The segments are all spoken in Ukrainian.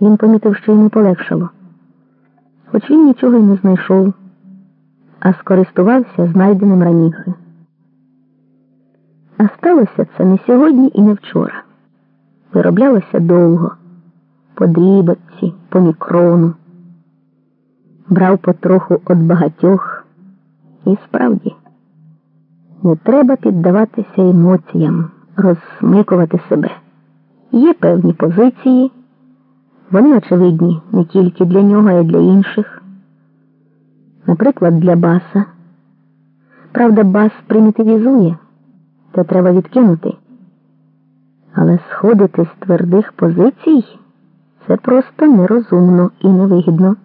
Він помітив, що йому полегшало. Хоч він нічого й не знайшов, а скористувався знайденим раніше. А сталося це не сьогодні і не вчора. Вироблялося довго, по дрібочці, по мікрону. Брав потроху від багатьох. І справді, не треба піддаватися емоціям, розсмикувати себе. Є певні позиції, вони очевидні не тільки для нього, а й для інших. Наприклад, для баса. Правда, бас примітивізує, то треба відкинути. Але сходити з твердих позицій це просто нерозумно і невигідно.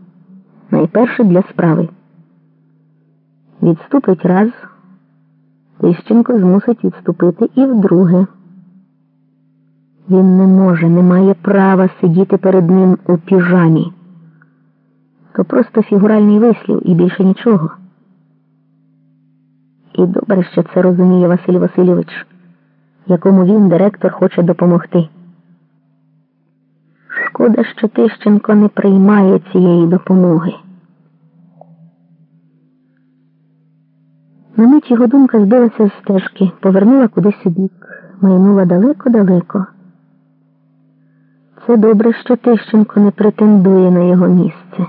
Найперше для справи. Відступить раз, Тищенко змусить відступити і вдруге. Він не може, не має права сидіти перед ним у піжамі. То просто фігуральний вислів і більше нічого. І добре, що це розуміє Василь Васильович, якому він, директор, хоче допомогти. Шкода, що Тищенко не приймає цієї допомоги. На мить його думка збилася з стежки, повернула кудись у бік, майнула далеко-далеко. Це добре, що Тищенко не претендує на його місце.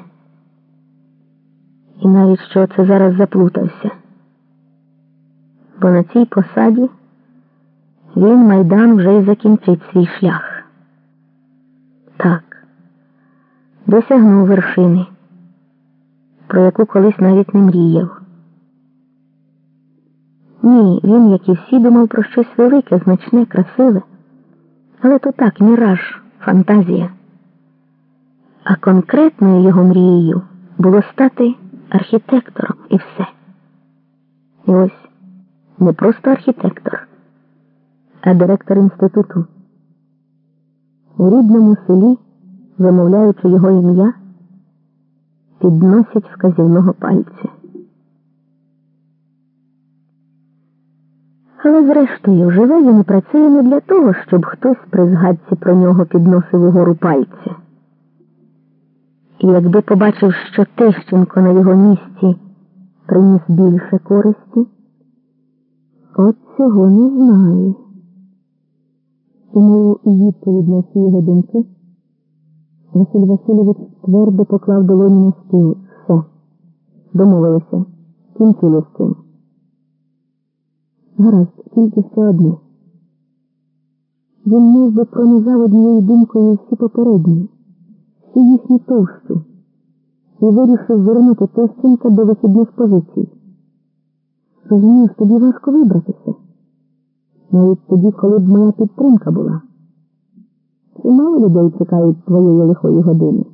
І навіть що це зараз заплутався. Бо на цій посаді він майдан вже й закінчить свій шлях. Так, досягнув вершини, про яку колись навіть не мріяв. Ні, він, як і всі, думав про щось велике, значне, красиве. Але то так, міраж, фантазія. А конкретною його мрією було стати архітектором і все. І ось не просто архітектор, а директор інституту. У рідному селі, вимовляючи його ім'я, підносять вказівного пальця. Але, зрештою, живе він працює не для того, щоб хтось при згадці про нього підносив угору пальця. І якби побачив, що Тищенко на його місці приніс більше користі, от цього не знає. Тому і відповідь на всі його думки Василь Васильович твердо поклав долоні на стіл. Все. Домовилися. Кінчили з. Гаразд, тільки ще одне. Він мов би пронизав однією думкою всі попередні, всю їхню товщу, і вирішив вернути Тищенка до вихідних позицій. Розумієш, тобі важко вибратися. Навіть тоді, коли б моя підтримка була. Чимало людей чекають твоєї лихої години.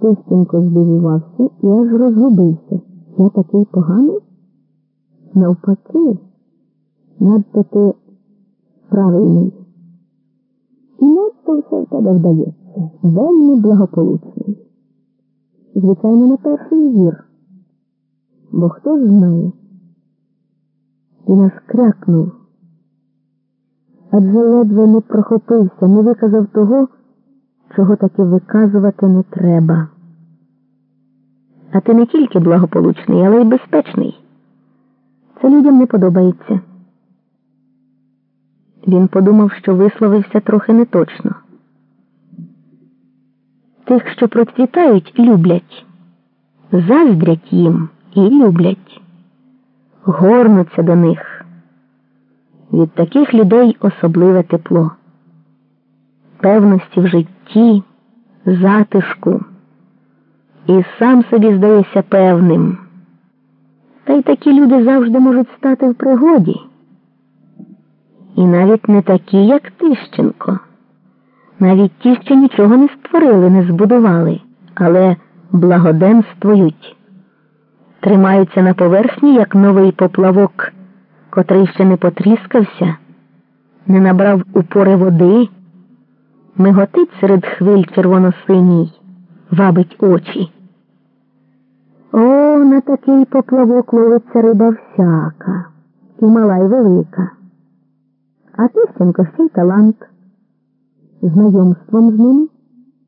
Тищенко здивувався і аж розгубився. Я такий поганий? Навпаки, надто ти правильний. І надто все в тебе вдається. Вельми благополучний. Звичайно, на перший зір. Бо хто ж знає? Він аж крякнув. Адже ледве не прохопився, не виказав того, чого таки виказувати не треба. А ти не тільки благополучний, але й безпечний. Це людям не подобається. Він подумав, що висловився трохи неточно. Тих, що процвітають, люблять, заздрять їм і люблять, горнуться до них. Від таких людей особливе тепло, певності в житті, затишку, і сам собі здається певним. Та й такі люди завжди можуть стати в пригоді. І навіть не такі, як Тищенко, навіть ті, що нічого не створили, не збудували, але благоденствують, тримаються на поверхні, як новий поплавок, котрий ще не потріскався, не набрав упори води, миготить серед хвиль червоно-синій, вабить очі. О, на такий поплавок ловиться риба всяка, і мала й велика. А Тищенко ще й талант. знайомством з ними